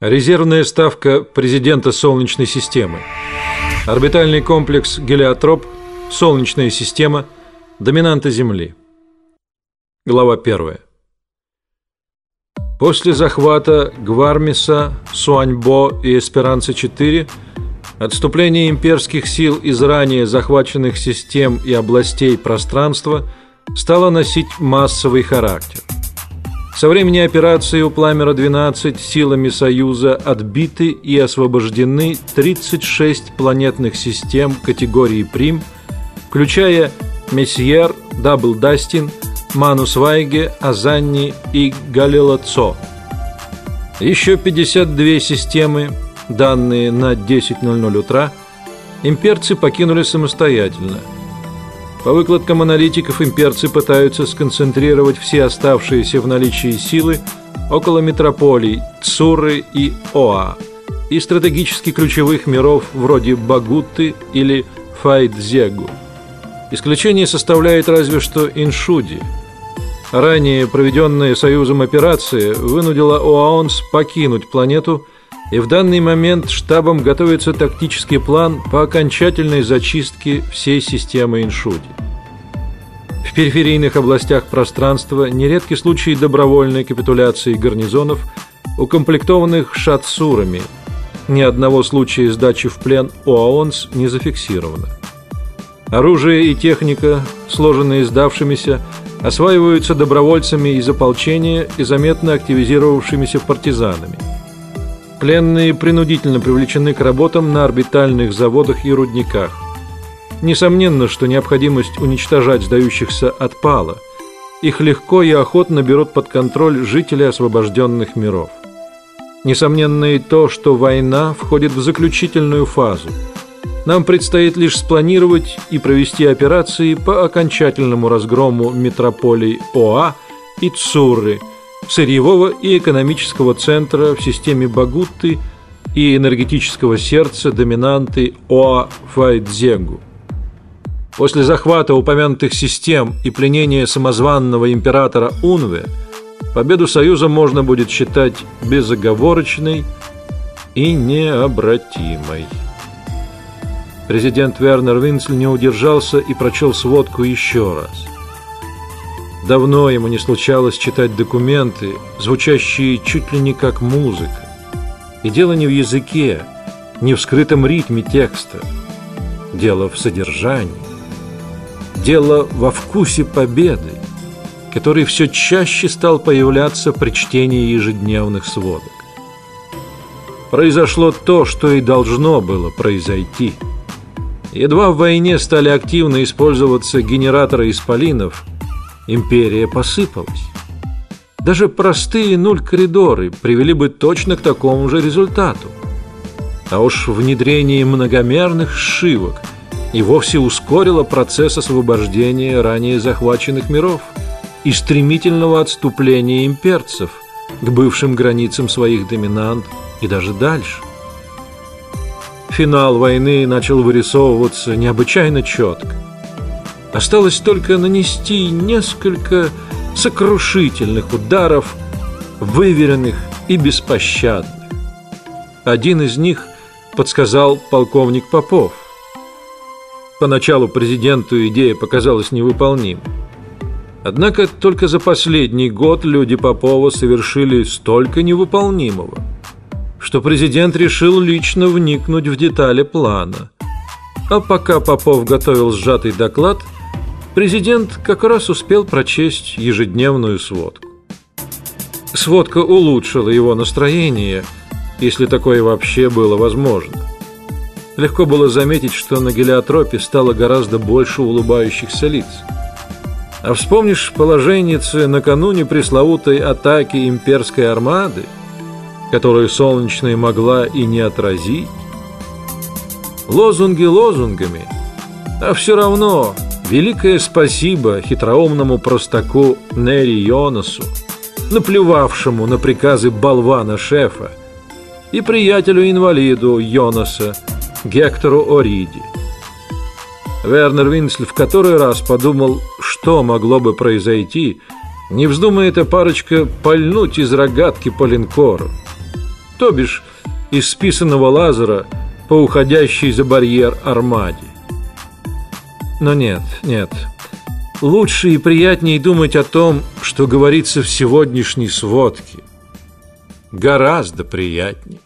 Резервная ставка президента Солнечной системы. Орбитальный комплекс Гелиотроп, Солнечная система, доминанта Земли. Глава 1. После захвата Гвармиса, Суаньбо и Эсперанца-4 отступление имперских сил из ранее захваченных систем и областей пространства стало носить массовый характер. Со времени операции у Пламера-12 силами Союза отбиты и освобождены 36 планетных систем категории Прим, включая Месьер, Дабл Дастин, Манус Вайге, Азанни и Галилацо. Еще 52 системы, данные на 10:00 утра, имперцы покинули самостоятельно – по выкладкам аналитиков, имперцы пытаются сконцентрировать все оставшиеся в наличии силы около метрополий Цуры и Оа и стратегически ключевых миров вроде Багутты или Файдзегу. Исключение составляет разве что Иншуди. Ранее проведенная Союзом операция вынудила Оаонс покинуть планету и в данный момент штабом готовится тактический план по окончательной зачистке всей системы Иншуди. В периферийных областях пространства нередки случаи добровольной капитуляции гарнизонов, укомплектованных шатсурами. Ни одного случая сдачи в плен ОАОНС не зафиксировано. Оружие и техника, сложенные сдавшимися, осваиваются добровольцами из ополчения и заметно активизировавшимися партизанами. Пленные принудительно привлечены к работам на орбитальных заводах и рудниках. Несомненно, что необходимость уничтожать сдающихся отпала. Их легко и охотно берут под контроль жители освобожденных миров. Несомненно и то, что война входит в заключительную фазу. Нам предстоит лишь спланировать и провести операции по окончательному разгрому метрополий Оа и Цурры – сырьевого и экономического центра в системе Багутты и энергетического сердца доминанты Оа Файдзегу. После захвата упомянутых систем и пленения самозванного императора Унве, победу Союза можно будет считать безоговорочной и необратимой. Президент Вернер Винцель не удержался и прочел сводку еще раз. Давно ему не случалось читать документы, звучащие чуть ли не как музыка. И дело не в языке, не в скрытом ритме текста. Дело в содержании. Дело во вкусе победы, который все чаще стал появляться при чтении ежедневных сводок. Произошло то, что и должно было произойти. Едва в войне стали активно использоваться генераторы исполинов – империя посыпалась. Даже простые нуль-коридоры привели бы точно к такому же результату. А уж внедрение многомерных сшивок и вовсе ускорило процесс освобождения ранее захваченных миров и стремительного отступления имперцев к бывшим границам своих доминант и даже дальше. Финал войны начал вырисовываться необычайно четко. Осталось только нанести несколько сокрушительных ударов, выверенных и беспощадных. Один из них подсказал полковник Попов. Поначалу президенту идея показалась невыполнимой. Однако только за последний год люди Попова совершили столько невыполнимого, что президент решил лично вникнуть в детали плана. А пока Попов готовил сжатый доклад – Президент как раз успел прочесть ежедневную сводку. Сводка улучшила его настроение, если такое вообще было возможно. Легко было заметить, что на гелиотропе стало гораздо больше улыбающихся лиц. А вспомнишь положенницы накануне пресловутой атаки имперской армады, которую Солнечная могла и не отразить? Лозунги лозунгами, а все равно Великое спасибо хитроумному простаку Нери Йонасу, наплевавшему на приказы болвана-шефа, и приятелю-инвалиду Йонаса, Гектору Ориди. Вернер Винсль в который раз подумал, что могло бы произойти, не вздумая эта парочка пальнуть из рогатки по линкору. то бишь из списанного лазера по уходящей за барьер армаде. Но нет, нет. Лучше и приятнее думать о том, что говорится в сегодняшней сводке. Гораздо приятнее.